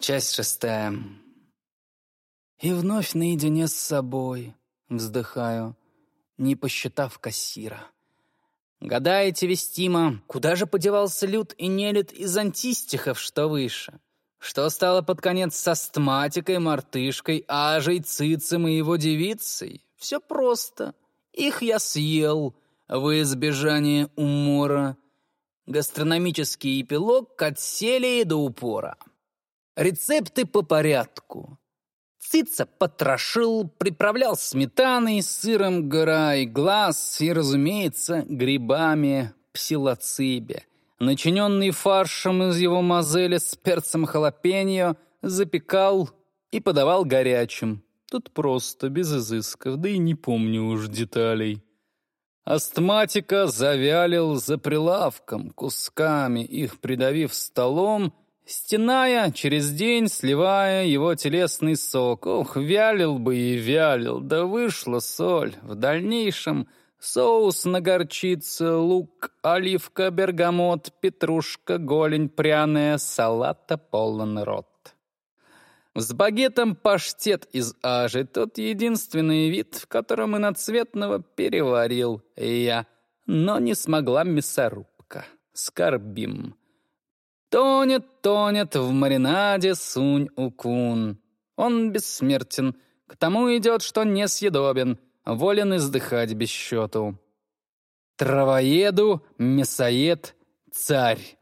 Часть шестая. И вновь наедине с собой вздыхаю, не посчитав кассира. Гадаете, Вестима, куда же подевался люд и нелюд из антистихов, что выше? Что стало под конец с астматикой, мартышкой, ажей, цицем и его девицей? Все просто. Их я съел во избежание умора. Гастрономический эпилог к отселе до упора. Рецепты по порядку. Цица потрошил, приправлял сметаной, сыром гора и глаз и, разумеется, грибами псилоцибе. Начиненный фаршем из его мазели с перцем халапеньо запекал и подавал горячим. Тут просто, без изысков, да и не помню уж деталей. Астматика завялил за прилавком, кусками их придавив столом, стеная через день, сливая его телесный сок. Ох, вялил бы и вялил, да вышла соль. В дальнейшем соус на горчицу, лук, оливка, бергамот, петрушка, голень пряная, салата полон рот. С багетом паштет из ажи, тот единственный вид, в котором иноцветного переварил я, но не смогла мясорубка. Скорбим. Тонет, тонет в маринаде сунь-укун. Он бессмертен, к тому идет, что несъедобен, волен издыхать без счету. Травоеду, мясоед, царь.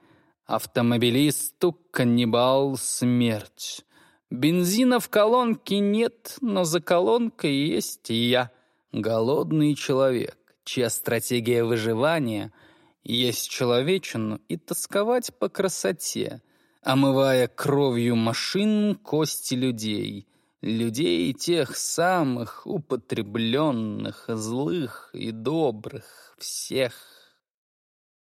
Автомобилисту каннибал смерть. Бензина в колонке нет, но за колонкой есть я, голодный человек, чья стратегия выживания — есть человечину и тосковать по красоте, омывая кровью машин кости людей, людей тех самых употребленных, злых и добрых, всех.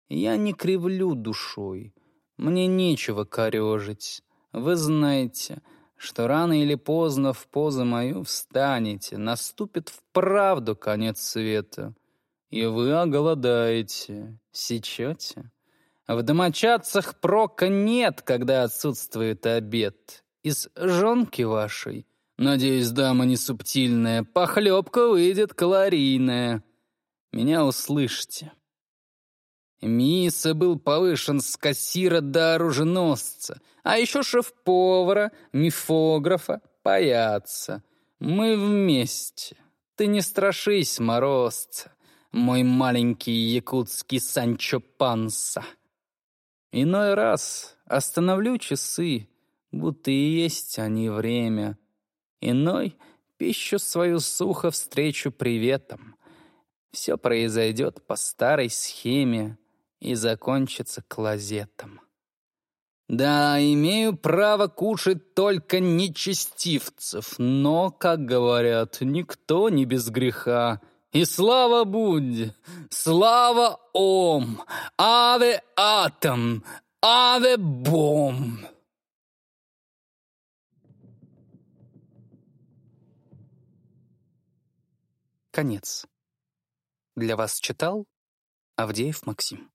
Я не кривлю душой, мне нечего корежить. Вы знаете, что рано или поздно в позу мою встанете, наступит вправду конец света — и вы оголодаете. Сечете? В домочадцах прока нет, когда отсутствует обед. Из жонки вашей, надеюсь, дама не субтильная, похлебка выйдет калорийная. Меня услышьте. Миса был повышен с кассира до оруженосца, а еще шеф-повара, мифографа, паяца. Мы вместе. Ты не страшись, морозца мой маленький якутский Санчо Панса. Иной раз остановлю часы, будто и есть они время. Иной пищу свою сухо встречу приветом. Все произойдет по старой схеме и закончится клозетом. Да, имею право кушать только нечестивцев, но, как говорят, никто не без греха — и слава Будде, слава Ом, Аве Атом, Аве Бом. Конец. Для вас читал Авдеев Максим.